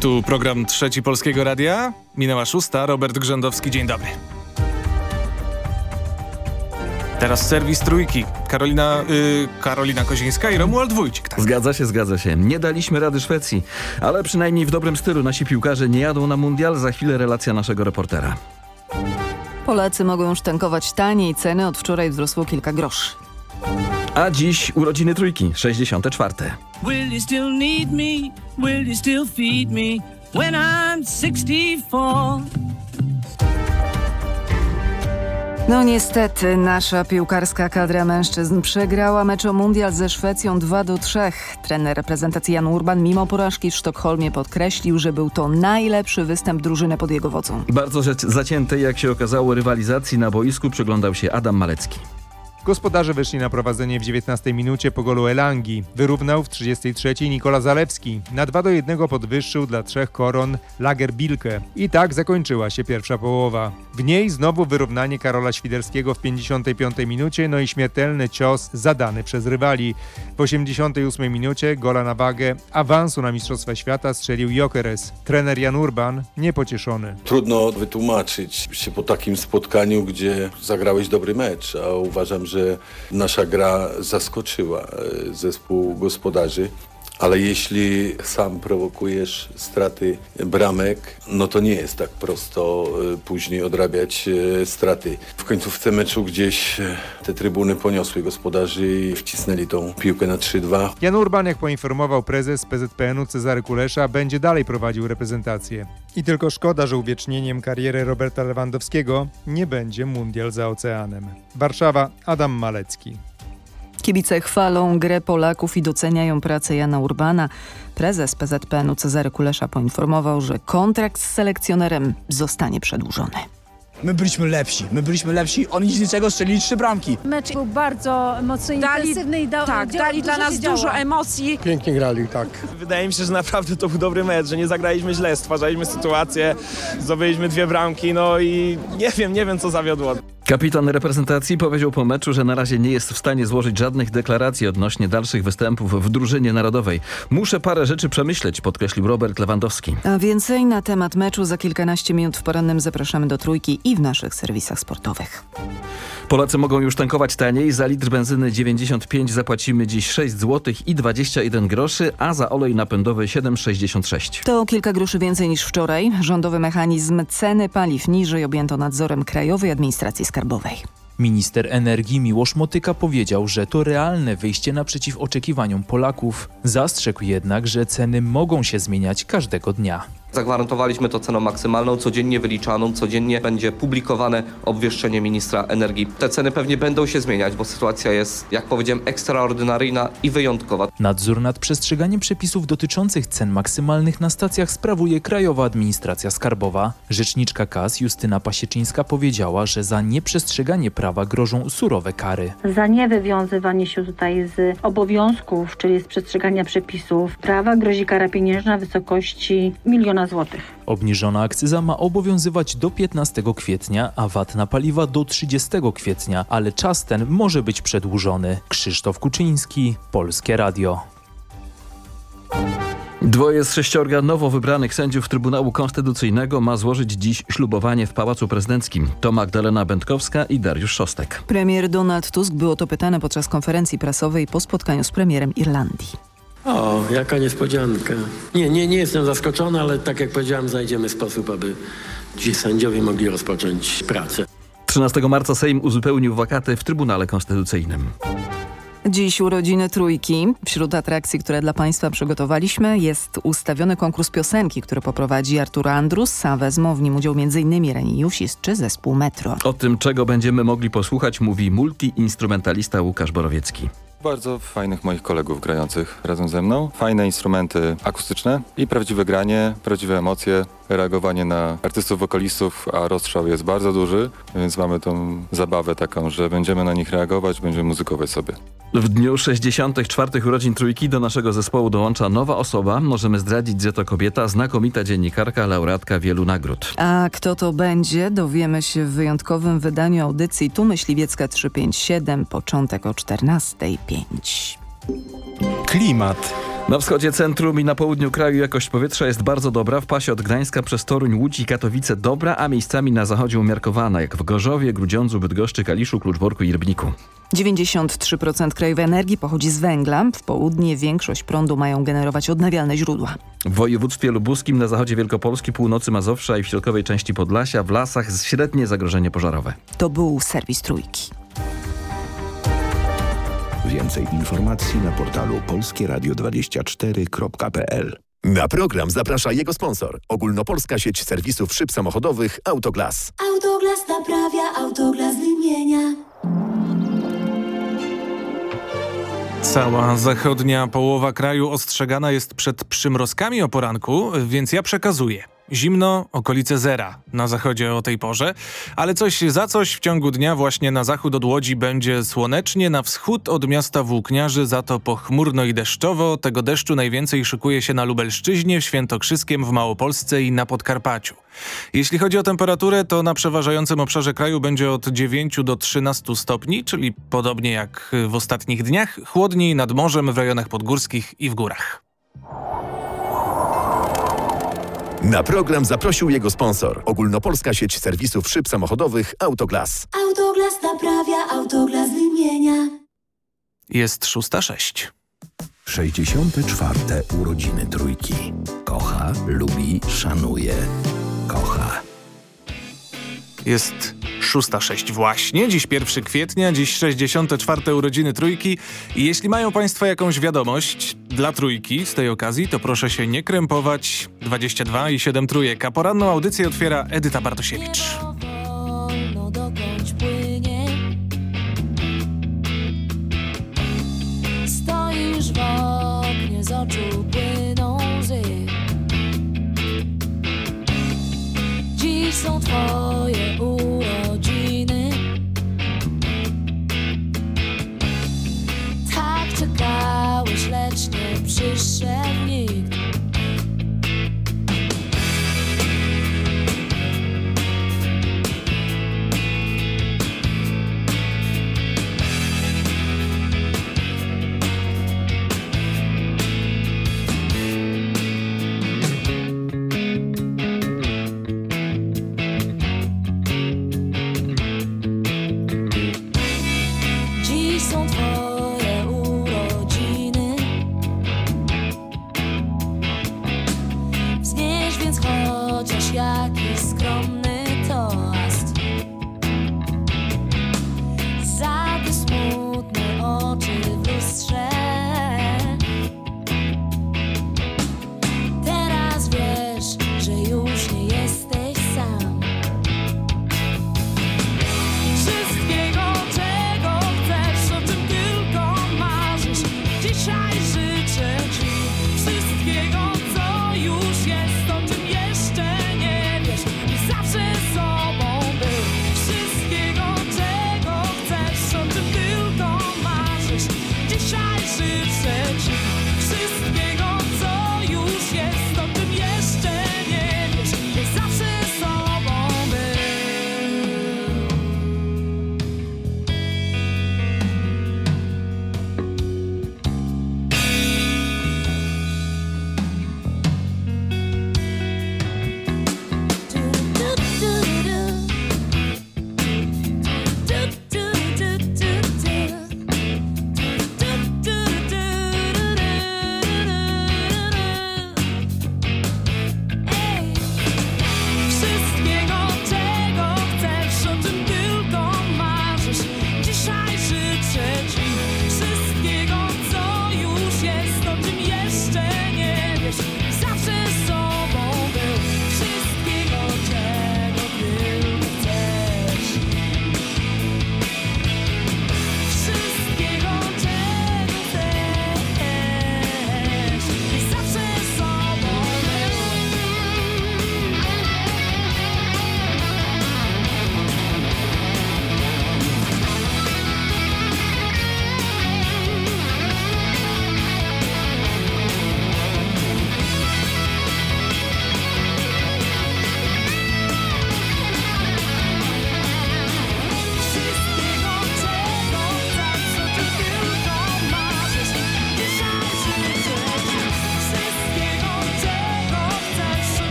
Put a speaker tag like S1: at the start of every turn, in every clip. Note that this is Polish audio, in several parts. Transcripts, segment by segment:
S1: Tu program Trzeci Polskiego Radia. Minęła szósta. Robert Grzędowski, dzień dobry. Teraz serwis trójki. Karolina, yy, Karolina Kozińska i Romuald Wójcik. Tak.
S2: Zgadza się, zgadza się. Nie daliśmy rady Szwecji, ale przynajmniej w dobrym stylu nasi piłkarze nie jadą na mundial. Za chwilę relacja naszego reportera.
S3: Polacy mogą już tankować taniej. Ceny od wczoraj wzrosło kilka groszy.
S2: A dziś urodziny trójki, 64.
S4: Will you still need me? Will you still feed me when I'm 64?
S3: No niestety, nasza piłkarska kadra mężczyzn przegrała mecz o mundial ze Szwecją 2 do 3. Trener reprezentacji Jan Urban mimo porażki w Sztokholmie podkreślił, że był to najlepszy występ drużyny pod jego wodzą.
S2: Bardzo zaciętej, jak się okazało, rywalizacji na boisku przyglądał się Adam Malecki.
S5: Gospodarze wyszli na prowadzenie w 19 minucie po golu Elangi. Wyrównał w 33 Nikola Zalewski. Na 2 do 1 podwyższył dla trzech koron Lager Bilke. I tak zakończyła się pierwsza połowa. W niej znowu wyrównanie Karola Świderskiego w 55 minucie, no i śmiertelny cios zadany przez rywali. W 88 minucie gola na wagę awansu na Mistrzostwa Świata strzelił Jokeres. Trener Jan Urban niepocieszony.
S6: Trudno wytłumaczyć się po takim spotkaniu, gdzie zagrałeś dobry mecz, a uważam, że nasza gra zaskoczyła e, zespół gospodarzy. Ale jeśli sam prowokujesz straty bramek, no to nie jest tak prosto e, później odrabiać e, straty. W końcówce meczu gdzieś te trybuny poniosły gospodarzy i wcisnęli tą piłkę na 3-2.
S5: Jan Urban, jak poinformował prezes PZPN-u Cezary Kulesza, będzie dalej prowadził reprezentację. I tylko szkoda, że uwiecznieniem kariery Roberta Lewandowskiego nie będzie mundial za oceanem. Warszawa, Adam Malecki.
S3: Kibice chwalą grę Polaków i doceniają pracę Jana Urbana. Prezes PZPN-u Cezary Kulesza poinformował, że kontrakt z selekcjonerem zostanie przedłużony.
S7: My byliśmy lepsi, my byliśmy lepsi, oni z niczego strzelili trzy bramki.
S8: Mecz był bardzo mocno
S9: Dali-
S8: intensywny i dał,
S9: Tak, dali dla
S8: dużo
S9: nas dużo emocji.
S10: Pięknie grali, tak.
S11: Wydaje mi się, że naprawdę to był dobry mecz, że nie zagraliśmy źle, stwarzaliśmy sytuację, zdobyliśmy dwie bramki, no i nie wiem, nie wiem co zawiodło.
S2: Kapitan reprezentacji powiedział po meczu, że na razie nie jest w stanie złożyć żadnych deklaracji odnośnie dalszych występów w drużynie narodowej. Muszę parę rzeczy przemyśleć, podkreślił Robert Lewandowski.
S3: A więcej na temat meczu za kilkanaście minut w porannym zapraszamy do Trójki i w naszych serwisach sportowych.
S2: Polacy mogą już tankować taniej. Za litr benzyny 95 zapłacimy dziś 6 zł i 21 groszy, a za olej napędowy 7,66.
S3: To kilka groszy więcej niż wczoraj. Rządowy mechanizm ceny paliw niżej objęto nadzorem Krajowej Administracji Skarbowej.
S12: Minister energii Miłosz Motyka powiedział, że to realne wyjście naprzeciw oczekiwaniom Polaków. Zastrzegł jednak, że ceny mogą się zmieniać każdego dnia.
S13: Zagwarantowaliśmy to ceną maksymalną, codziennie wyliczaną, codziennie będzie publikowane obwieszczenie ministra energii. Te ceny pewnie będą się zmieniać, bo sytuacja jest, jak powiedziałem, ekstraordynaryjna i wyjątkowa.
S12: Nadzór nad przestrzeganiem przepisów dotyczących cen maksymalnych na stacjach sprawuje Krajowa Administracja Skarbowa. Rzeczniczka KAS Justyna Pasieczyńska powiedziała, że za nieprzestrzeganie prawa grożą surowe kary.
S14: Za niewywiązywanie się tutaj z obowiązków, czyli z przestrzegania przepisów prawa grozi kara pieniężna w wysokości miliona złotych.
S12: Obniżona akcyza ma obowiązywać do 15 kwietnia, a VAT na paliwa do 30 kwietnia, ale czas ten może być przedłużony. Krzysztof Kuczyński, Polskie Radio.
S2: Dwoje z sześciorga nowo wybranych sędziów Trybunału Konstytucyjnego ma złożyć dziś ślubowanie w Pałacu Prezydenckim. To Magdalena Będkowska i Dariusz Szostek.
S3: Premier Donald Tusk był o to pytany podczas konferencji prasowej po spotkaniu z premierem Irlandii.
S10: O, jaka niespodzianka. Nie, nie, nie jestem zaskoczony, ale tak jak powiedziałem, znajdziemy sposób, aby ci sędziowie mogli rozpocząć pracę.
S2: 13 marca Sejm uzupełnił wakaty w Trybunale Konstytucyjnym.
S3: Dziś urodziny trójki. Wśród atrakcji, które dla Państwa przygotowaliśmy jest ustawiony konkurs piosenki, który poprowadzi Artur Andrus, a wezmą w nim udział m.in. Reni Jusis czy zespół Metro.
S2: O tym, czego będziemy mogli posłuchać, mówi multiinstrumentalista Łukasz Borowiecki.
S15: Bardzo fajnych moich kolegów grających razem ze mną. Fajne instrumenty akustyczne i prawdziwe granie, prawdziwe emocje, reagowanie na artystów, wokalistów, a rozstrzał jest bardzo duży, więc mamy tą zabawę taką, że będziemy na nich reagować, będziemy muzykować sobie.
S2: W dniu 64. urodzin Trójki do naszego zespołu dołącza nowa osoba. Możemy zdradzić, że to kobieta, znakomita dziennikarka, laureatka wielu nagród.
S3: A kto to będzie, dowiemy się w wyjątkowym wydaniu audycji Tu Myśliwiecka 357, początek o 14.05.
S16: Klimat.
S2: Na wschodzie centrum i na południu kraju jakość powietrza jest bardzo dobra. W pasie od Gdańska przez Toruń, Łódź i Katowice dobra, a miejscami na zachodzie umiarkowana, jak w Gorzowie, Grudziądzu, Bydgoszczy, Kaliszu, Kluczborku i Rybniku.
S17: 93% krajowej energii pochodzi z węgla. W południe większość prądu mają generować odnawialne źródła.
S2: W województwie lubuskim, na zachodzie Wielkopolski, północy Mazowsza i w środkowej części Podlasia w lasach średnie zagrożenie pożarowe.
S17: To był serwis Trójki.
S16: Więcej informacji na portalu polskieradio24.pl
S18: Na program zaprasza jego sponsor. Ogólnopolska sieć serwisów szyb samochodowych Autoglas.
S19: Autoglas naprawia, Autoglas wymienia.
S1: Cała zachodnia połowa kraju ostrzegana jest przed przymrozkami o poranku, więc ja przekazuję. Zimno, okolice zera na zachodzie o tej porze, ale coś za coś w ciągu dnia właśnie na zachód od Łodzi będzie słonecznie, na wschód od miasta Włókniarzy za to pochmurno i deszczowo. Tego deszczu najwięcej szykuje się na Lubelszczyźnie, w Świętokrzyskiem, w Małopolsce i na Podkarpaciu. Jeśli chodzi o temperaturę, to na przeważającym obszarze kraju będzie od 9 do 13 stopni, czyli podobnie jak w ostatnich dniach, chłodniej nad morzem w rejonach podgórskich i w górach.
S18: Na program zaprosił jego sponsor. Ogólnopolska sieć serwisów szyb samochodowych Autoglas.
S19: Autoglas naprawia, Autoglas wymienia.
S1: Jest 6.06.
S16: 64. urodziny trójki. Kocha, lubi, szanuje. Kocha.
S1: Jest 6.06 właśnie, dziś 1 kwietnia, dziś 64. urodziny Trójki i jeśli mają Państwo jakąś wiadomość dla Trójki z tej okazji, to proszę się nie krępować 22 i 7 Trójek, a poranną audycję otwiera Edyta Bartosiewicz.
S19: Dziś są twoje. Just w.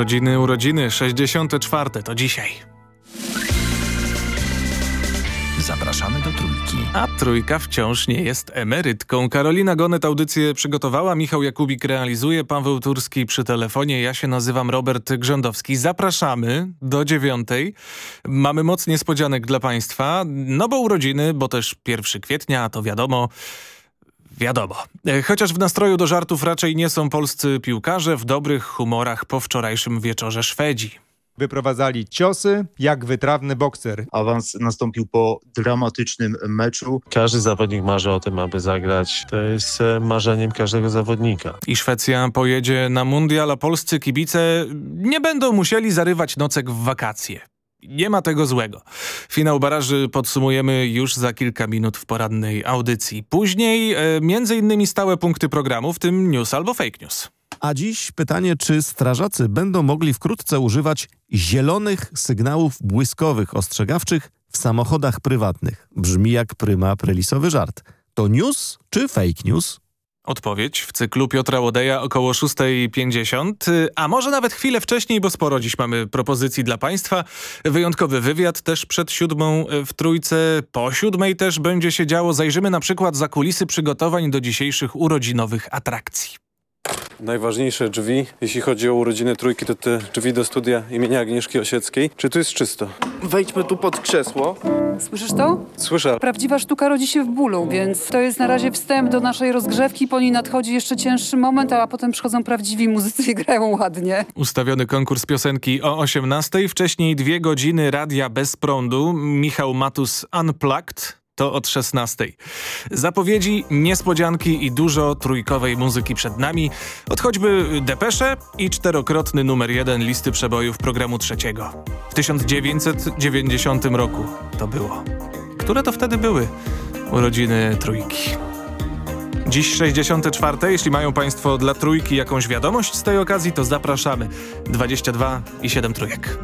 S1: Urodziny, urodziny, 64. to dzisiaj.
S16: Zapraszamy do Trójki.
S1: A Trójka wciąż nie jest emerytką. Karolina Gonet audycję przygotowała, Michał Jakubik realizuje, Paweł Turski przy telefonie. Ja się nazywam Robert Grzędowski. Zapraszamy do dziewiątej. Mamy moc niespodzianek dla Państwa, no bo urodziny, bo też 1 kwietnia, to wiadomo... Wiadomo. E, Chociaż w nastroju do żartów raczej nie są polscy piłkarze, w dobrych humorach po wczorajszym wieczorze Szwedzi.
S5: Wyprowadzali ciosy jak wytrawny bokser.
S20: Awans nastąpił po dramatycznym meczu.
S21: Każdy zawodnik marzy o tym, aby zagrać. To jest e, marzeniem każdego zawodnika.
S1: I Szwecja pojedzie na mundial, a polscy kibice nie będą musieli zarywać nocek w wakacje. Nie ma tego złego. Finał baraży podsumujemy już za kilka minut w porannej audycji. Później e, między innymi stałe punkty programu, w tym news albo fake news.
S22: A dziś pytanie, czy strażacy będą mogli wkrótce używać zielonych sygnałów błyskowych ostrzegawczych w samochodach prywatnych? Brzmi jak pryma prelisowy żart. To news czy fake news?
S1: Odpowiedź w cyklu Piotra Łodeja około 6.50, a może nawet chwilę wcześniej, bo sporo dziś mamy propozycji dla Państwa. Wyjątkowy wywiad też przed siódmą w Trójce, po siódmej też będzie się działo. Zajrzymy na przykład za kulisy przygotowań do dzisiejszych urodzinowych atrakcji.
S23: Najważniejsze drzwi, jeśli chodzi o urodziny trójki, to te drzwi do studia imienia Agnieszki Osieckiej. Czy tu jest czysto?
S24: Wejdźmy tu pod krzesło.
S8: Słyszysz to?
S23: Słyszę.
S8: Prawdziwa sztuka rodzi się w bólu, więc to jest na razie wstęp do naszej rozgrzewki. Po niej nadchodzi jeszcze cięższy moment, a potem przychodzą prawdziwi muzycy i grają ładnie.
S1: Ustawiony konkurs piosenki o 18, wcześniej dwie godziny radia bez prądu. Michał Matus Unplugged to od 16. Zapowiedzi, niespodzianki i dużo trójkowej muzyki przed nami, od choćby Depesze i czterokrotny numer jeden listy przebojów programu trzeciego. W 1990 roku to było. Które to wtedy były urodziny trójki? Dziś 64. Jeśli mają Państwo dla trójki jakąś wiadomość z tej okazji, to zapraszamy. 22 i 7 trójek.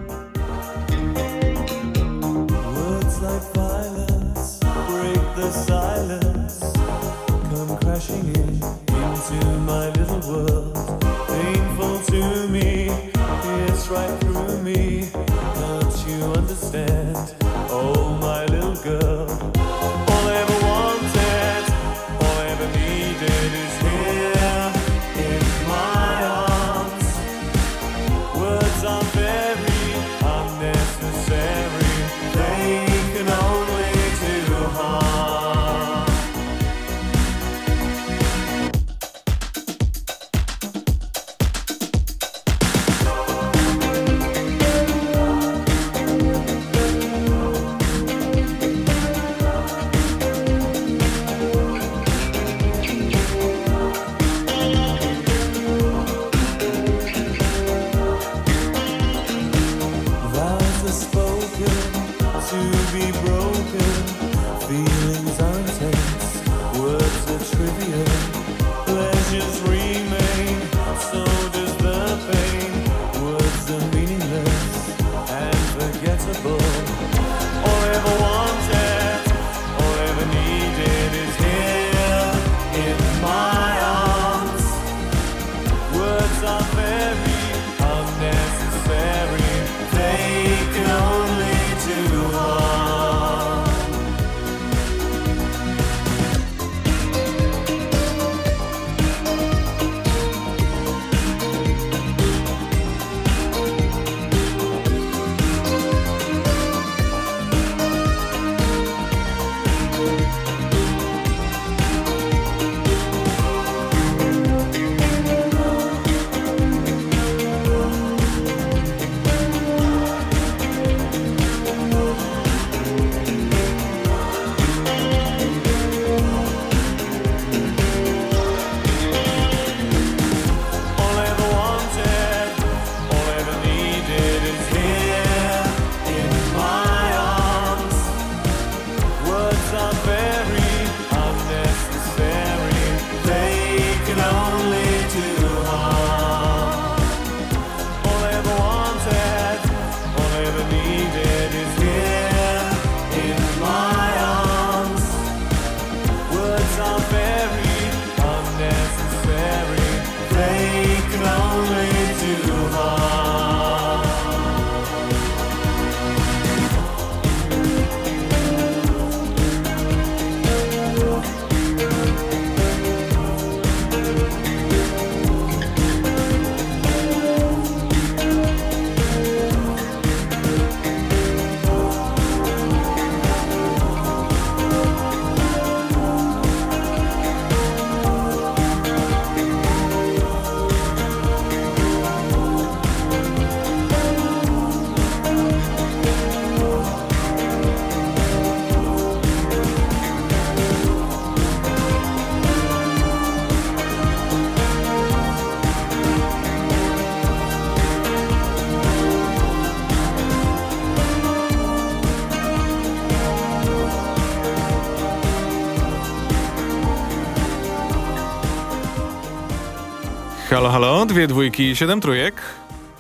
S1: Halo, dwie dwójki i siedem trójek.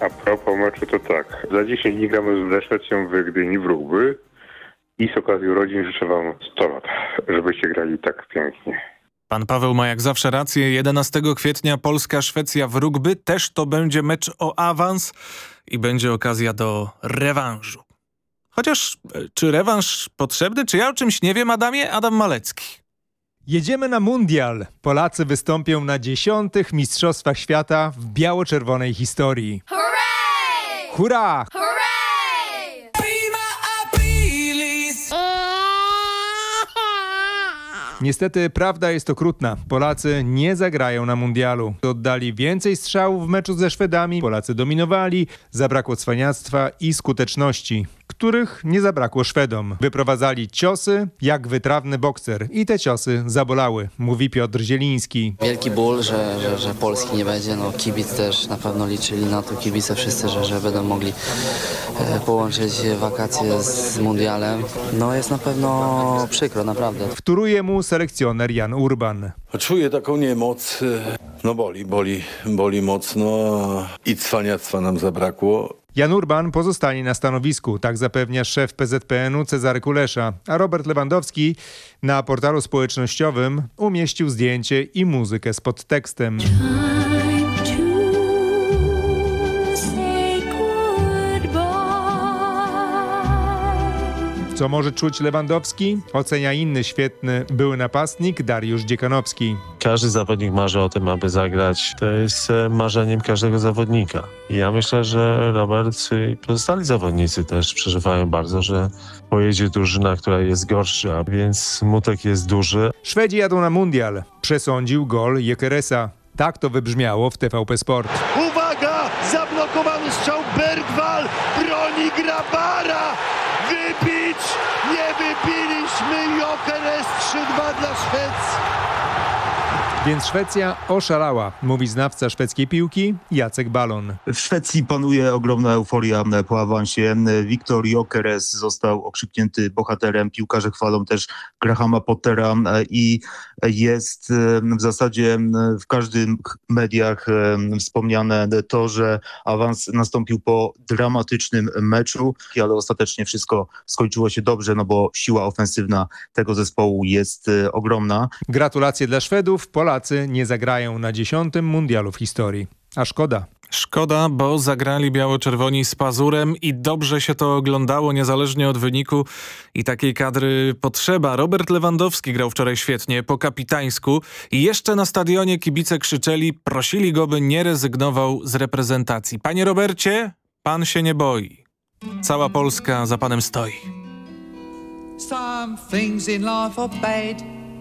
S9: A propos meczu to tak. Za 10 dni gramy ze Szwecją w Gdyni w rugby i z okazji urodzin życzę wam 100 lat, żebyście grali tak pięknie.
S1: Pan Paweł ma jak zawsze rację. 11 kwietnia Polska-Szwecja w rugby. Też to będzie mecz o awans i będzie okazja do rewanżu. Chociaż e, czy rewanż potrzebny? Czy ja o czymś nie wiem, Adamie? Adam Malecki.
S5: Jedziemy na mundial. Polacy wystąpią na dziesiątych Mistrzostwach Świata w biało-czerwonej historii. Hurra! Niestety prawda jest okrutna. Polacy nie zagrają na mundialu. Oddali więcej strzałów w meczu ze Szwedami, Polacy dominowali, zabrakło cwaniactwa i skuteczności, których nie zabrakło Szwedom. Wyprowadzali ciosy jak wytrawny bokser i te ciosy zabolały, mówi Piotr Zieliński.
S25: Wielki ból, że, że, że Polski nie będzie. No, kibic też na pewno liczyli na to, kibice wszyscy, że, że będą mogli e, połączyć wakacje z mundialem. No jest na pewno przykro, naprawdę.
S5: Wtóruje mu selekcjoner Jan Urban.
S6: Czuję taką niemoc. e, No boli, boli, boli mocno i cwaniactwa nam zabrakło.
S5: Jan Urban pozostanie na stanowisku, tak zapewnia szef PZPN-u Cezary Kulesza, a Robert Lewandowski na portalu społecznościowym umieścił zdjęcie i muzykę z podtekstem. Co może czuć Lewandowski? Ocenia inny świetny były napastnik Dariusz Dziekanowski.
S21: Każdy zawodnik marzy o tym, aby zagrać. To jest e, marzeniem każdego zawodnika. I ja myślę, że Robert i pozostali zawodnicy też przeżywają bardzo, że pojedzie drużyna, która jest gorsza, więc smutek jest duży.
S5: Szwedzi jadą na mundial. Przesądził gol Jekeresa. Tak to wybrzmiało w TVP Sport.
S26: Uwaga! Zablokowany strzał Bergwall broni Grabara! Wybić! Nie wybiliśmy! Jokeres 3-2 dla Szwecji!
S5: Więc Szwecja oszalała, mówi znawca szwedzkiej piłki Jacek Balon.
S20: W Szwecji panuje ogromna euforia po awansie. Wiktor Jokeres został okrzyknięty bohaterem. Piłkarze chwalą też Grahama Pottera e, i jest e, w zasadzie e, w każdym mediach wspomniane to, że awans nastąpił po dramatycznym meczu, ale ostatecznie wszystko skończyło się dobrze, no bo siła ofensywna tego zespołu jest ogromna.
S5: Gratulacje dla Szwedów. Polacy nie zagrają na dziesiątym mundialu w historii. A szkoda.
S1: Szkoda, bo zagrali biało-czerwoni z pazurem i dobrze się to oglądało niezależnie od wyniku i takiej kadry potrzeba. Robert Lewandowski grał wczoraj świetnie, po kapitańsku i jeszcze na stadionie kibice krzyczeli, prosili go, by nie rezygnował z reprezentacji. Panie Robercie, pan się nie boi. Cała Polska za panem stoi.
S27: Some things in life are bad,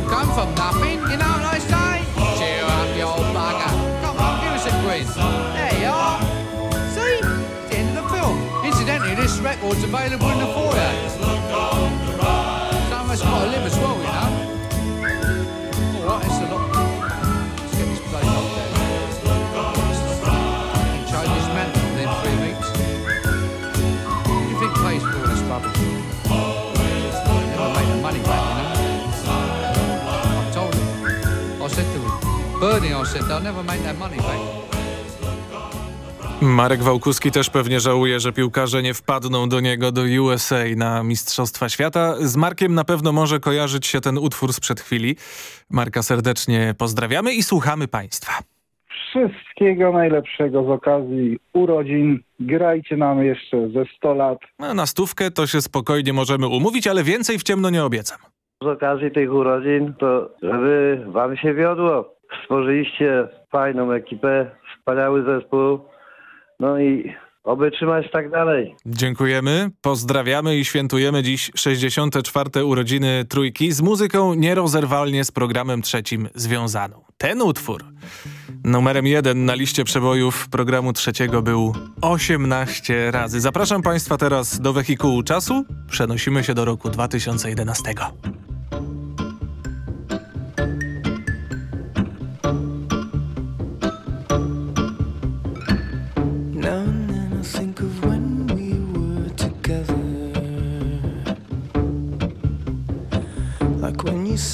S27: who come from nothing. You know what I say? Cheer up, you old bugger. Come on, give us a quiz. There you are. See? It's the end of the film. Incidentally, this record's available in the 40 Bernie, I said, they'll never make that money back.
S1: Marek Wałkuski też pewnie żałuje, że piłkarze nie wpadną do niego do USA na Mistrzostwa Świata. Z Markiem na pewno może kojarzyć się ten utwór sprzed chwili. Marka serdecznie pozdrawiamy i słuchamy Państwa.
S28: Wszystkiego najlepszego z okazji urodzin. Grajcie nam jeszcze ze 100 lat.
S1: No, na stówkę to się spokojnie możemy umówić, ale więcej w ciemno nie obiecam.
S29: Z okazji tych urodzin to żeby wam się wiodło. Stworzyliście fajną ekipę, wspaniały zespół. No i oby trzymać tak dalej.
S1: Dziękujemy, pozdrawiamy i świętujemy dziś 64. urodziny Trójki z muzyką nierozerwalnie z programem trzecim związaną. Ten utwór numerem jeden na liście przebojów programu trzeciego był 18 razy. Zapraszam Państwa teraz do wehikułu czasu. Przenosimy się do roku 2011.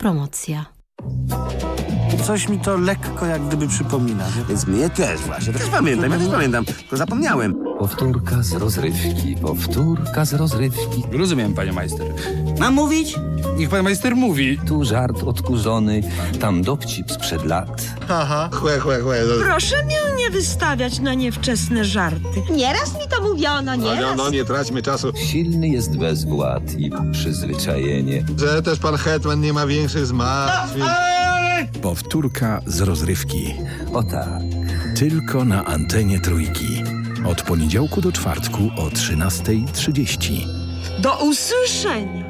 S30: Autopromocja.
S7: Coś mi to lekko jak gdyby przypomina. Więc mnie też właśnie. Też pamiętam, ja też pamiętam, tylko zapomniałem.
S16: Powtórka z rozrywki, powtórka z rozrywki.
S7: Rozumiem, panie majster. Mam mówić? Niech pan majster mówi.
S16: Tu żart odkurzony, tam dowcip sprzed lat.
S7: Haha, chłe, chłe, chłe.
S31: Proszę mnie nie wystawiać na niewczesne żarty. Nieraz mi to mówiono, nieraz.
S16: No, nie traćmy czasu. Silny jest bezwład i przyzwyczajenie.
S7: Że też pan Hetman nie ma większych zmartwień.
S16: Powtórka z rozrywki. O tak. Tylko na antenie trójki. Od poniedziałku do czwartku o 13.30.
S31: Do usłyszenia.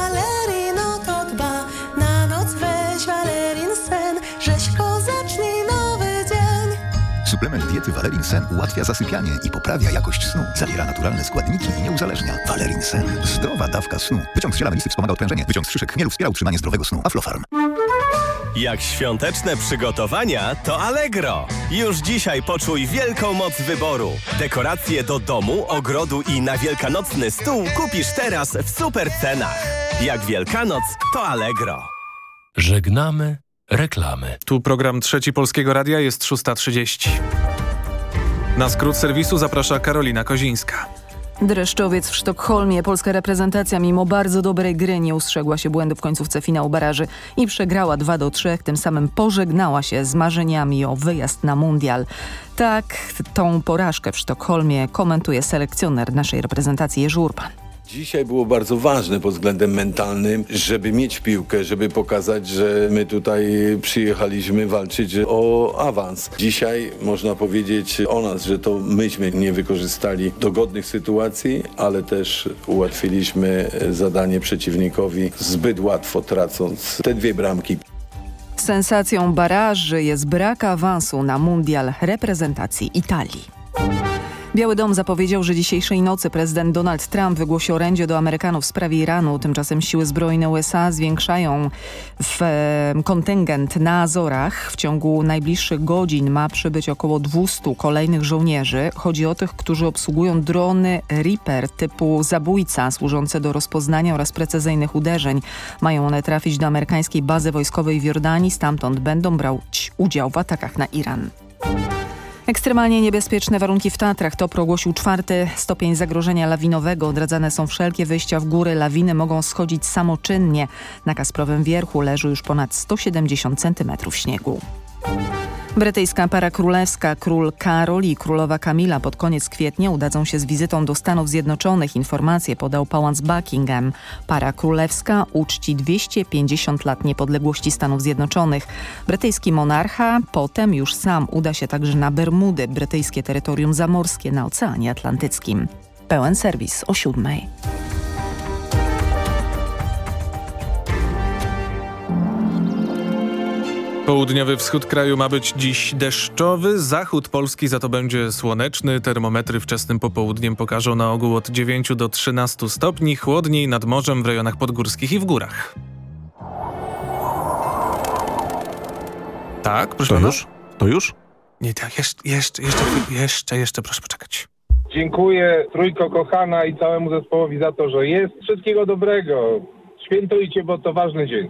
S32: Suplement diety Valerin Sen ułatwia zasypianie i poprawia jakość snu. Zawiera naturalne składniki i nie uzależnia. Valerin Sen. Zdrowa dawka snu. Wyciąg z ziela melisy wspomaga odprężenie. Wyciąg z szyszek chmielu wspiera utrzymanie zdrowego snu. Aflofarm.
S33: Jak świąteczne przygotowania, to Allegro. Już dzisiaj poczuj wielką moc wyboru. Dekoracje do domu, ogrodu i na wielkanocny stół kupisz teraz w super cenach. Jak Wielkanoc, to Allegro.
S16: Żegnamy reklamy.
S1: Tu program Trzeci Polskiego Radia jest 6.30. Na skrót serwisu zaprasza Karolina Kozińska.
S3: Dreszczowiec w Sztokholmie. Polska reprezentacja mimo bardzo dobrej gry nie ustrzegła się błędu w końcówce finału baraży i przegrała 2 do 3. Tym samym pożegnała się z marzeniami o wyjazd na mundial. Tak tą porażkę w Sztokholmie komentuje selekcjoner naszej reprezentacji Jerzy Urban.
S6: Dzisiaj było bardzo ważne pod względem mentalnym, żeby mieć piłkę, żeby pokazać, że my tutaj przyjechaliśmy walczyć o awans. Dzisiaj można powiedzieć o nas, że to myśmy nie wykorzystali dogodnych sytuacji, ale też ułatwiliśmy zadanie przeciwnikowi zbyt łatwo tracąc te dwie bramki.
S3: Sensacją baraży jest brak awansu na mundial reprezentacji Italii. Biały Dom zapowiedział, że dzisiejszej nocy prezydent Donald Trump wygłosi orędzie do Amerykanów w sprawie Iranu. Tymczasem siły zbrojne USA zwiększają w, kontyngent na Azorach. W ciągu najbliższych godzin ma przybyć około 200 kolejnych żołnierzy. Chodzi o tych, którzy obsługują drony Reaper typu zabójca służące do rozpoznania oraz precyzyjnych uderzeń. Mają one trafić do amerykańskiej bazy wojskowej w Jordanii. Stamtąd będą brać udział w atakach na Iran. Ekstremalnie niebezpieczne warunki w Tatrach to progłosił czwarty stopień zagrożenia lawinowego. Odradzane są wszelkie wyjścia w góry. Lawiny mogą schodzić samoczynnie. Na Kasprowym Wierchu leży już ponad 170 cm śniegu. Brytyjska para królewska, król Karol i królowa Kamila pod koniec kwietnia udadzą się z wizytą do Stanów Zjednoczonych. Informacje podał pałac Buckingham. Para królewska uczci 250 lat niepodległości Stanów Zjednoczonych. Brytyjski monarcha potem już sam uda się także na Bermudy, brytyjskie terytorium zamorskie na Oceanie Atlantyckim. Pełen serwis o siódmej.
S1: Południowy wschód kraju ma być dziś deszczowy, zachód Polski za to będzie słoneczny. Termometry wczesnym popołudniem pokażą na ogół od 9 do 13 stopni, chłodniej nad morzem w rejonach podgórskich i w górach. Tak, proszę
S34: To
S1: pana?
S34: już? To już?
S1: Nie, tak, jeszcze, jeszcze, jeszcze, jeszcze, jeszcze, proszę poczekać.
S35: Dziękuję trójko kochana i całemu zespołowi za to, że jest. Wszystkiego dobrego. Świętujcie, bo to ważny dzień.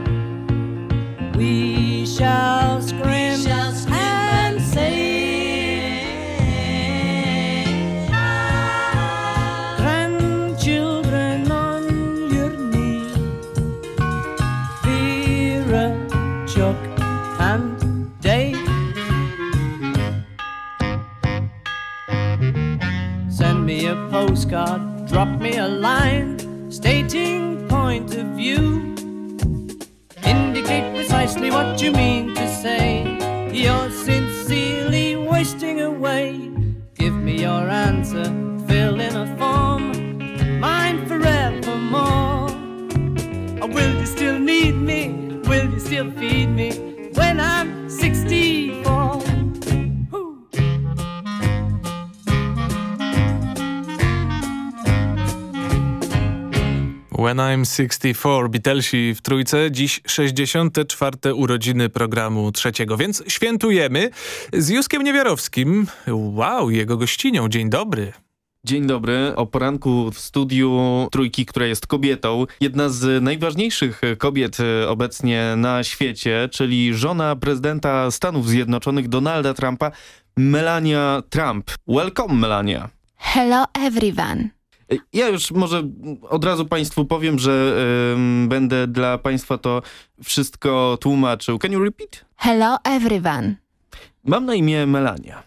S36: We shall scream, and say, grandchildren on your knee, Vera, Chuck, and Dave. Send me a postcard, drop me a line, stating point of view. Precisely what you mean to say. You're sincerely wasting away. Give me your answer, fill in a form, mine forevermore. Or will you still need me? Will you still feed me when I'm 64?
S1: When I'm 64, Beatlesi w trójce, dziś 64. urodziny programu trzeciego, więc świętujemy z Juskiem Niewiarowskim. Wow, jego gościnią. Dzień dobry.
S37: Dzień dobry. O poranku w studiu Trójki, która jest kobietą. Jedna z najważniejszych kobiet e, obecnie na świecie, czyli żona prezydenta Stanów Zjednoczonych Donalda Trumpa, Melania Trump. Welcome, Melania.
S38: Hello everyone.
S37: Ja już może od razu Państwu powiem, że będę dla Państwa to wszystko tłumaczył. Can you repeat?
S38: Hello everyone.
S37: Mam na imię Melania.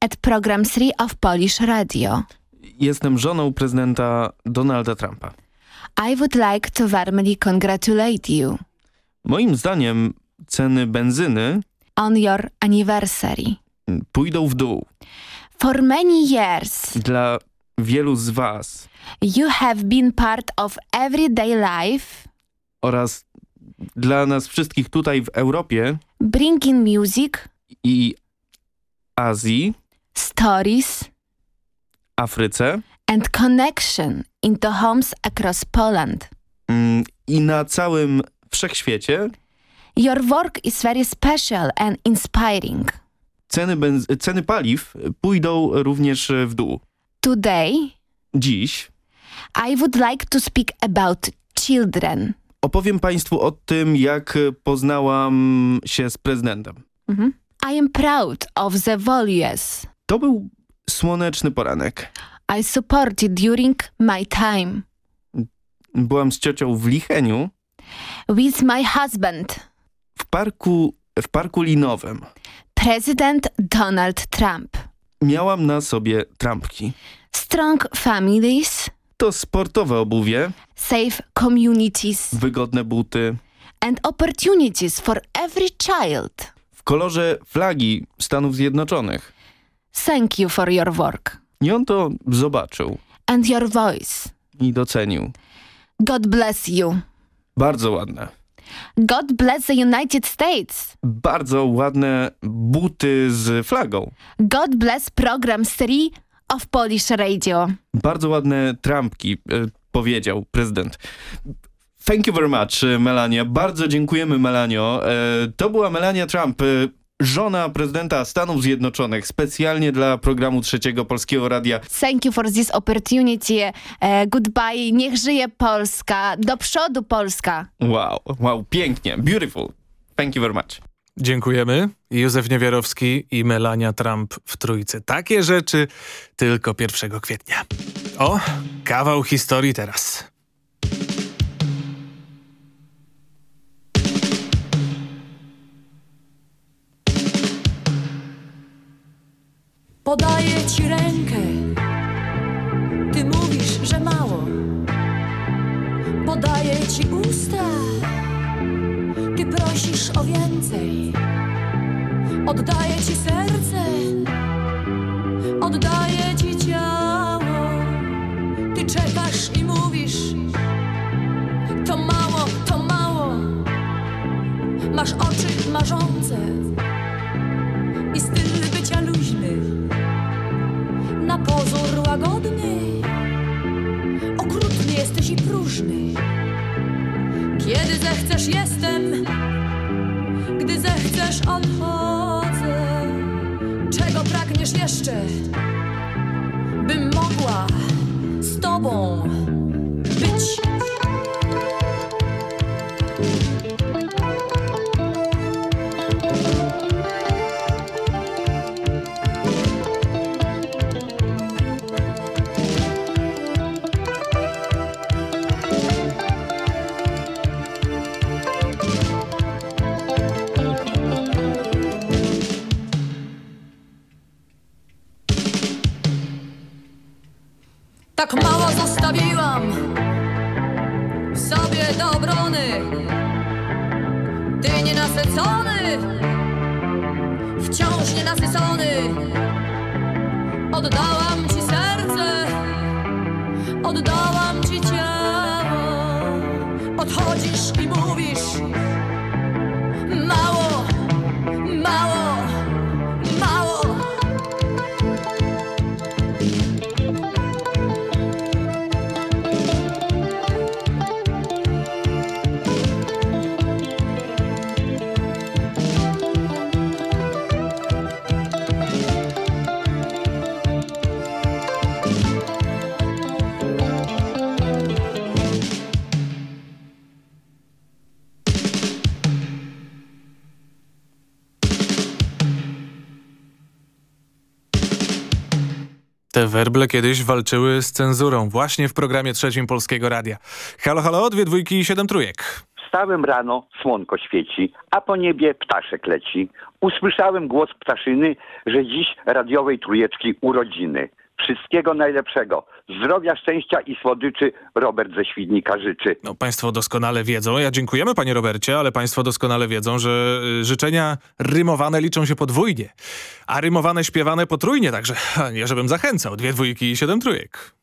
S38: At program 3 of Polish Radio.
S37: Jestem żoną prezydenta Donalda Trumpa.
S38: I would like to warmly congratulate you
S37: Moim zdaniem ceny benzyny
S38: on your anniversary.
S37: pójdą w dół.
S38: For many years,
S37: Dla wielu z Was
S38: you have been part of everyday life,
S37: oraz dla nas wszystkich tutaj w Europie
S38: bringing music,
S37: i Azji,
S38: stories,
S37: Afryce
S38: and connection into homes across Poland.
S37: mm, i na całym wszechświecie
S38: Your work is very special and inspiring.
S37: ceny, ceny paliw pójdą również w dół.
S38: Today,
S37: Dziś
S38: I would like to speak about children.
S37: opowiem Państwu o tym, jak poznałam się z prezydentem.
S38: Mhm. I am proud of the values
S37: To był słoneczny poranek.
S38: I supported during my time
S37: Byłam z ciocią w Licheniu,
S38: with my husband,
S37: w parku, w parku linowym.
S38: President Donald Trump.
S37: Miałam na sobie trampki.
S38: Strong families,
S37: To sportowe obuwie,
S38: safe communities,
S37: wygodne buty,
S38: and opportunities for every child.
S37: w kolorze flagi Stanów Zjednoczonych.
S38: Thank you for your work
S37: I on to zobaczył
S38: and your voice.
S37: i docenił.
S38: God bless you.
S37: Bardzo ładne.
S38: God bless the United States.
S37: Bardzo ładne buty z flagą.
S38: God bless program 3 of Polish Radio.
S37: Bardzo ładne trampki, e, powiedział prezydent. Thank you very much, e, Melania. Bardzo dziękujemy, Melanio. E, To była Melania Trump, żona prezydenta Stanów Zjednoczonych, specjalnie dla programu Trzeciego Polskiego Radia.
S38: Thank you for this opportunity. E, goodbye. Niech żyje Polska. Do przodu Polska.
S37: Wow, wow, pięknie, beautiful. Thank you very much.
S1: Dziękujemy. Józef Niewiarowski i Melania Trump w trójce. Takie rzeczy tylko 1 kwietnia. O, kawał historii teraz.
S19: Podaję ci rękę, ty mówisz, że mało. Podaję ci usta, ty prosisz o więcej. Oddaję ci serce, oddaję ci ciało. Ty czekasz i mówisz, to mało, to mało. Masz oczy marzące łagodny. Okrutny jesteś i próżny. Kiedy zechcesz, jestem, gdy zechcesz, odchodzę. Czego pragniesz jeszcze, bym mogła z tobą Tak mało zostawiłam sobie do obrony. Ty nienasycony, wciąż nienasycony. Oddałam ci serce, oddałam ci ciało. Odchodzisz i mówisz
S1: Te werble kiedyś walczyły z cenzurą właśnie w programie trzecim Polskiego Radia. Halo, halo, dwie dwójki i siedem trójek.
S34: Wstałem rano, słonko świeci, a po niebie ptaszek leci. Usłyszałem głos ptaszyny, że dziś radiowej trójeczki urodziny. Wszystkiego najlepszego. Zdrowia, szczęścia i słodyczy Robert ze Świdnika życzy.
S1: No, państwo doskonale wiedzą, ja dziękujemy panie Robercie, ale państwo doskonale wiedzą, że y, życzenia rymowane liczą się podwójnie, a rymowane śpiewane potrójnie, także nie żebym zachęcał. Dwie dwójki i siedem trójek.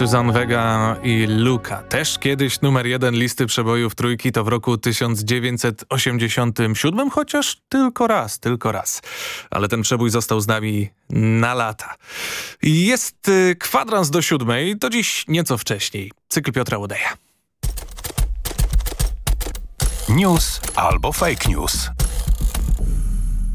S1: Susan Vega i Luka. Też kiedyś numer jeden listy przebojów trójki to w roku 1987, chociaż tylko raz, tylko raz. Ale ten przebój został z nami na lata. Jest y, kwadrans do siódmej, to dziś nieco wcześniej. Cykl Piotra Łodeja.
S39: News albo fake news.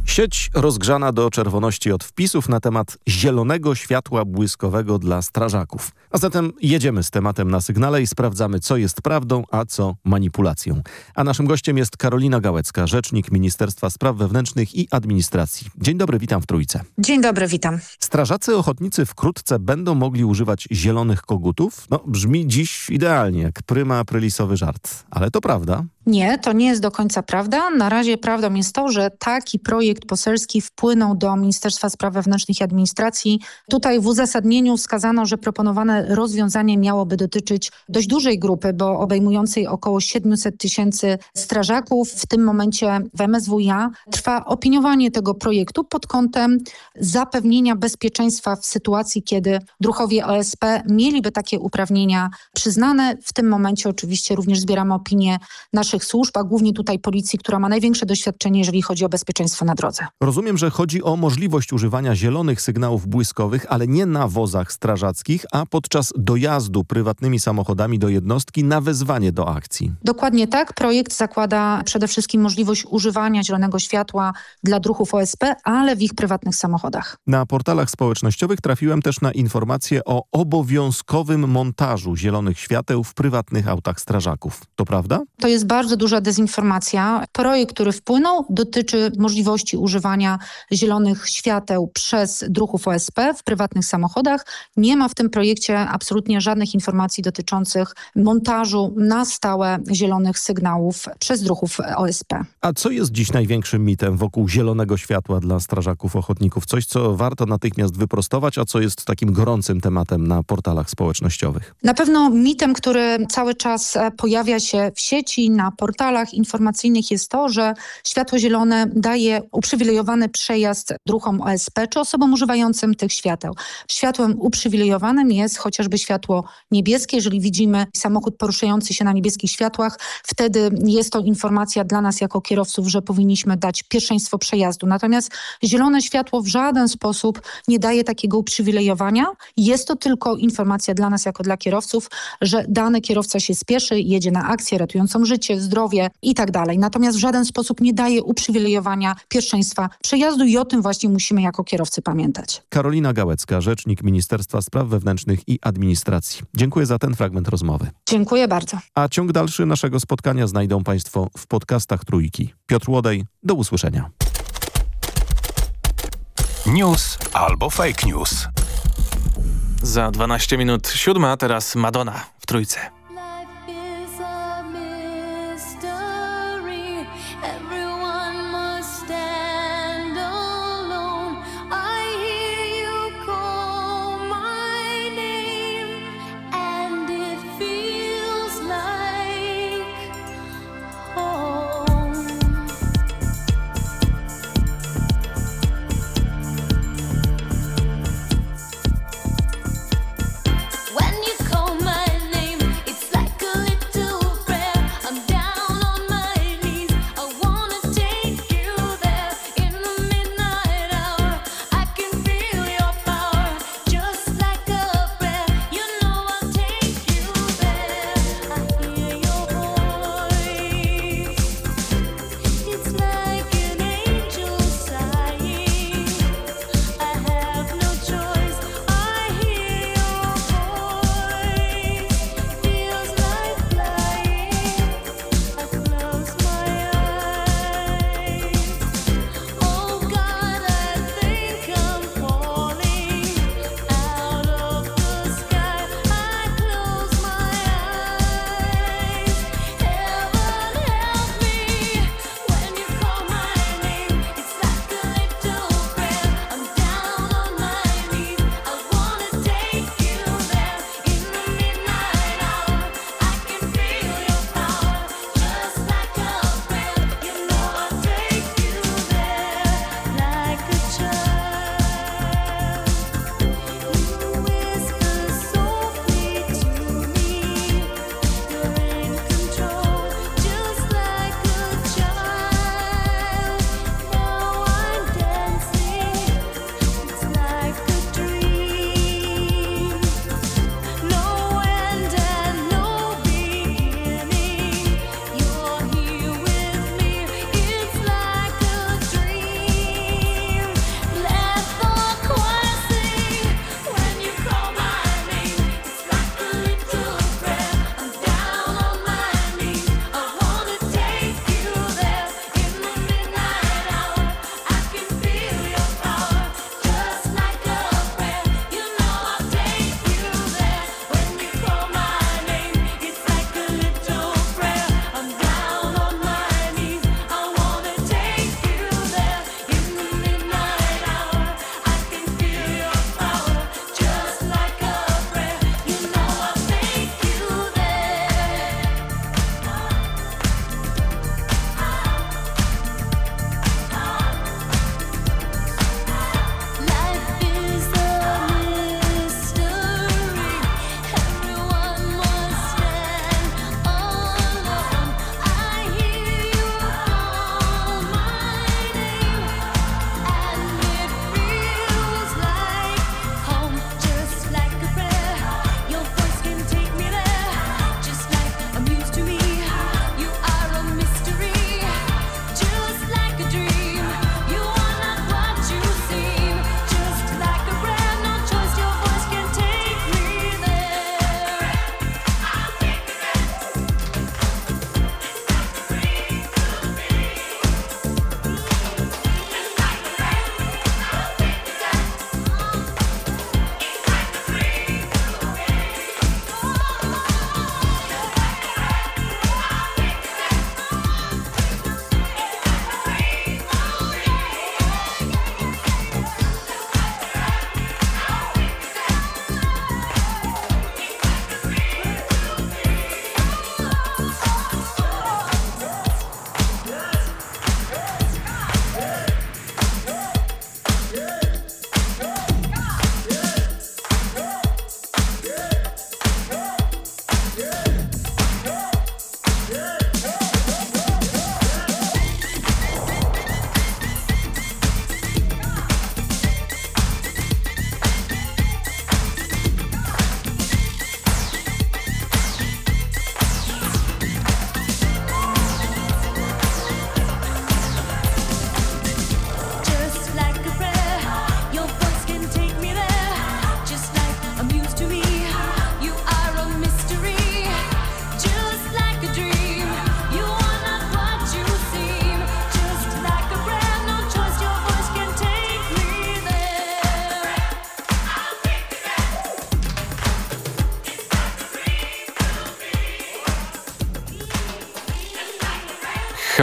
S40: Sieć rozgrzana do czerwoności od wpisów na temat zielonego światła błyskowego dla strażaków. A zatem jedziemy z tematem na sygnale i sprawdzamy, co jest prawdą, a co manipulacją. A naszym gościem jest Karolina Gałecka, rzecznik Ministerstwa Spraw Wewnętrznych i Administracji. Dzień dobry, witam w Trójce.
S41: Dzień dobry, witam.
S40: Strażacy ochotnicy wkrótce będą mogli używać zielonych kogutów? No, brzmi dziś idealnie, jak pryma aprilisowy żart. Ale to prawda?
S41: Nie, to nie jest do końca prawda. Na razie prawdą jest to, że taki projekt poselski wpłynął do Ministerstwa Spraw Wewnętrznych i Administracji. Tutaj w uzasadnieniu wskazano, że proponowane rozwiązanie miałoby dotyczyć dość dużej grupy, bo obejmującej około 700 tysięcy strażaków. W tym momencie w MSWiA trwa opiniowanie tego projektu pod kątem zapewnienia bezpieczeństwa w sytuacji, kiedy druhowie OSP mieliby takie uprawnienia przyznane. W tym momencie oczywiście również zbieramy opinię naszej naszych służb, a głównie tutaj policji, która ma największe doświadczenie, jeżeli chodzi o bezpieczeństwo na drodze.
S40: Rozumiem, że chodzi o możliwość używania zielonych sygnałów błyskowych, ale nie na wozach strażackich, a podczas dojazdu prywatnymi samochodami do jednostki na wezwanie do akcji.
S41: Dokładnie tak. Projekt zakłada przede wszystkim możliwość używania zielonego światła dla druhów OSP, ale w ich prywatnych samochodach.
S40: Na portalach społecznościowych trafiłem też na informacje o obowiązkowym montażu zielonych świateł w prywatnych autach strażaków. To prawda?
S41: To jest bardzo duża dezinformacja. Projekt, który wpłynął, dotyczy możliwości używania zielonych świateł przez druhów OSP w prywatnych samochodach. Nie ma w tym projekcie absolutnie żadnych informacji dotyczących montażu na stałe zielonych sygnałów przez druhów OSP.
S40: A co jest dziś największym mitem wokół zielonego światła dla strażaków ochotników? Coś, co warto natychmiast wyprostować, a co jest takim gorącym tematem na portalach społecznościowych?
S41: Na pewno mitem, który cały czas e, pojawia się w sieci, na portalach informacyjnych jest to, że światło zielone daje uprzywilejowany przejazd druhom OSP czy osobom używającym tych świateł. Światłem uprzywilejowanym jest chociażby światło niebieskie. Jeżeli widzimy samochód poruszający się na niebieskich światłach, wtedy jest to informacja dla nas jako kierowców, że powinniśmy dać pierwszeństwo przejazdu. Natomiast zielone światło w żaden sposób nie daje takiego uprzywilejowania. Jest to tylko informacja dla nas jako dla kierowców, że dany kierowca się spieszy, jedzie na akcję ratującą życie, zdrowie i tak dalej. Natomiast w żaden sposób nie daje uprzywilejowania pierwszeństwa przejazdu i o tym właśnie musimy jako kierowcy pamiętać.
S40: Karolina Gałecka, rzecznik Ministerstwa Spraw Wewnętrznych i Administracji. Dziękuję za ten fragment rozmowy.
S41: Dziękuję bardzo.
S40: A ciąg dalszy naszego spotkania znajdą Państwo w podcastach Trójki. Piotr Łodej, do usłyszenia.
S39: News albo fake news.
S1: Za 12 minut siódma, teraz Madonna w Trójce.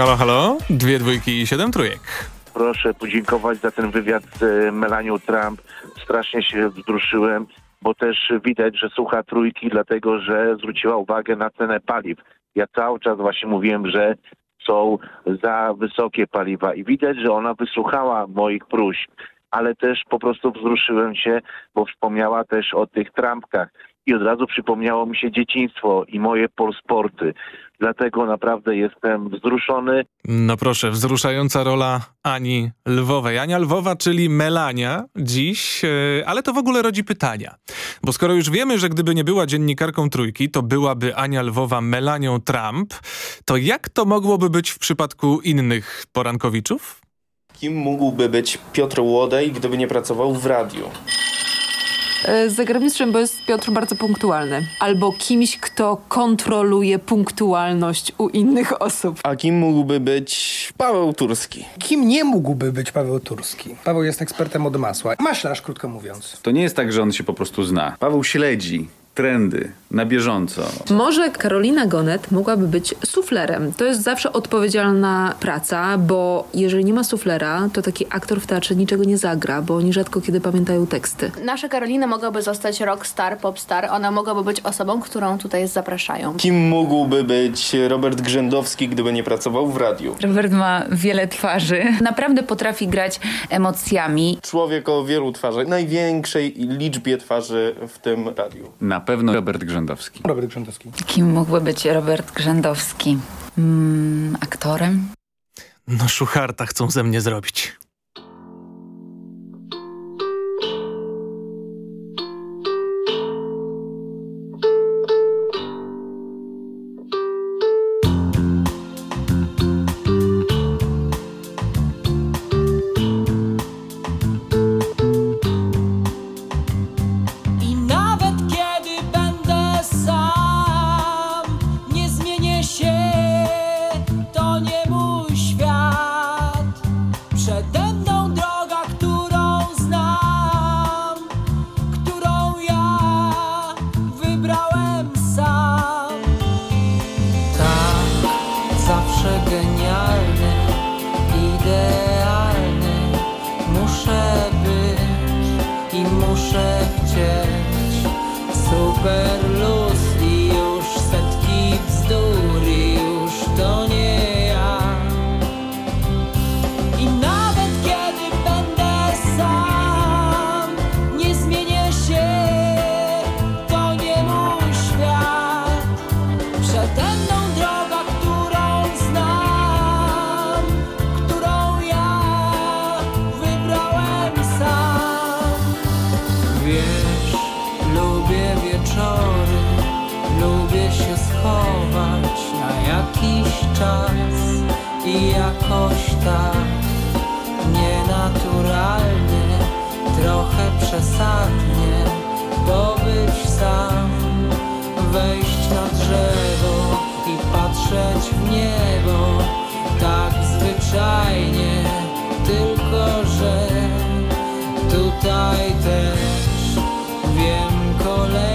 S1: Halo, halo, dwie dwójki i siedem trójek.
S42: Proszę podziękować za ten wywiad z e, Melanią Trump. Strasznie się wzruszyłem, bo też widać, że słucha trójki, dlatego że zwróciła uwagę na cenę paliw. Ja cały czas właśnie mówiłem, że są za wysokie paliwa i widać, że ona wysłuchała moich próśb, ale też po prostu wzruszyłem się, bo wspomniała też o tych trampkach i od razu przypomniało mi się dzieciństwo i moje polsporty. Dlatego naprawdę jestem wzruszony.
S1: No proszę, wzruszająca rola Ani Lwowej. Ania Lwowa, czyli Melania dziś, e, ale to w ogóle rodzi pytania. Bo skoro już wiemy, że gdyby nie była dziennikarką trójki, to byłaby Ania Lwowa Melanią Trump, to jak to mogłoby być w przypadku innych porankowiczów?
S43: Kim mógłby być Piotr Łodej, gdyby nie pracował w radiu?
S44: E, Zegarmistrzem, bo jest Piotr bardzo punktualny. Albo kimś, kto kontroluje punktualność u innych osób.
S43: A kim mógłby być Paweł Turski?
S45: Kim nie mógłby być Paweł Turski? Paweł jest ekspertem od masła. Maślarz, krótko mówiąc.
S46: To nie jest tak, że on się po prostu zna. Paweł śledzi trendy na bieżąco.
S44: Może Karolina Gonet mogłaby być suflerem. To jest zawsze odpowiedzialna praca, bo jeżeli nie ma suflera, to taki aktor w teatrze niczego nie zagra, bo oni rzadko kiedy pamiętają teksty.
S38: Nasza Karolina mogłaby zostać rockstar, popstar. Ona mogłaby być osobą, którą tutaj zapraszają.
S43: Kim mógłby być Robert Grzędowski, gdyby nie pracował w radiu?
S47: Robert ma wiele twarzy. Naprawdę potrafi grać emocjami.
S43: Człowiek o wielu twarzach, największej liczbie twarzy w tym radiu.
S46: Na pewno Robert Grzędowski.
S45: Robert Grzędowski.
S47: Kim mógłby być Robert Grzędowski? Mm, aktorem?
S1: No szucharta chcą ze mnie zrobić.
S48: Na jakiś czas i jakoś tak nienaturalnie, trochę przesadnie pobyć sam, wejść na drzewo i patrzeć w niebo, tak zwyczajnie, tylko że tutaj też wiem kolejny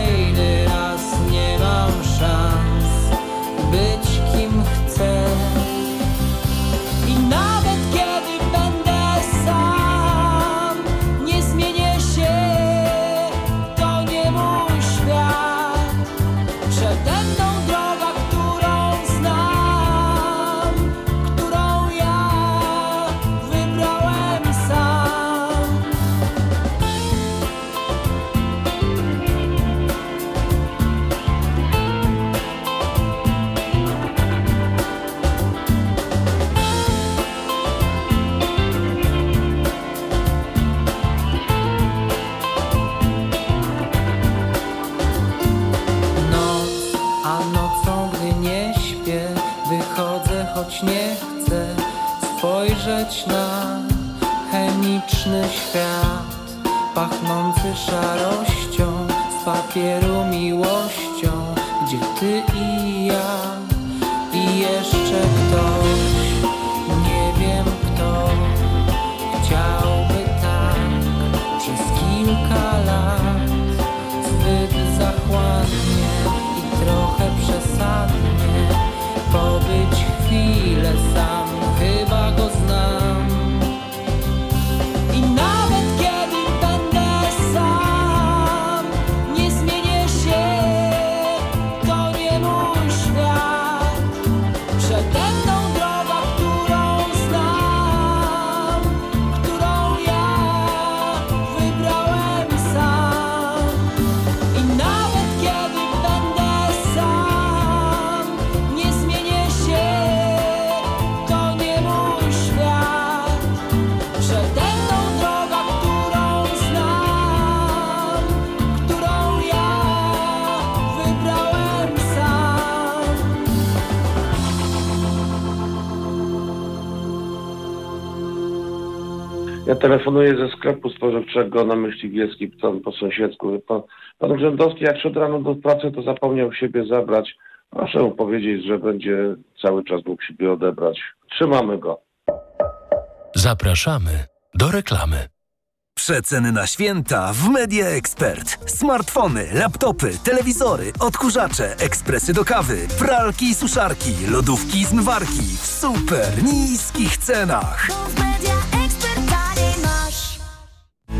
S49: telefonuję ze sklepu spożywczego na myśli Bielski, tam po sąsiedzku. Pan, pan Grzędowski jak szedł rano do pracy, to zapomniał siebie zabrać. Proszę mu powiedzieć, że będzie cały czas mógł siebie odebrać. Trzymamy go.
S39: Zapraszamy do reklamy.
S50: Przeceny na święta w Media Expert. Smartfony, laptopy, telewizory, odkurzacze, ekspresy do kawy, pralki i suszarki, lodówki i zmywarki w super niskich cenach.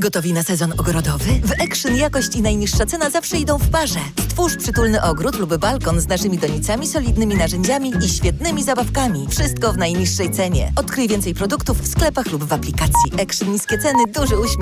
S51: Gotowi na sezon ogrodowy? W Action jakość i najniższa cena zawsze idą w parze. Stwórz przytulny ogród lub balkon z naszymi donicami, solidnymi narzędziami i świetnymi zabawkami. Wszystko w najniższej cenie. Odkryj więcej produktów w sklepach lub w aplikacji. Action niskie ceny, duży uśmiech.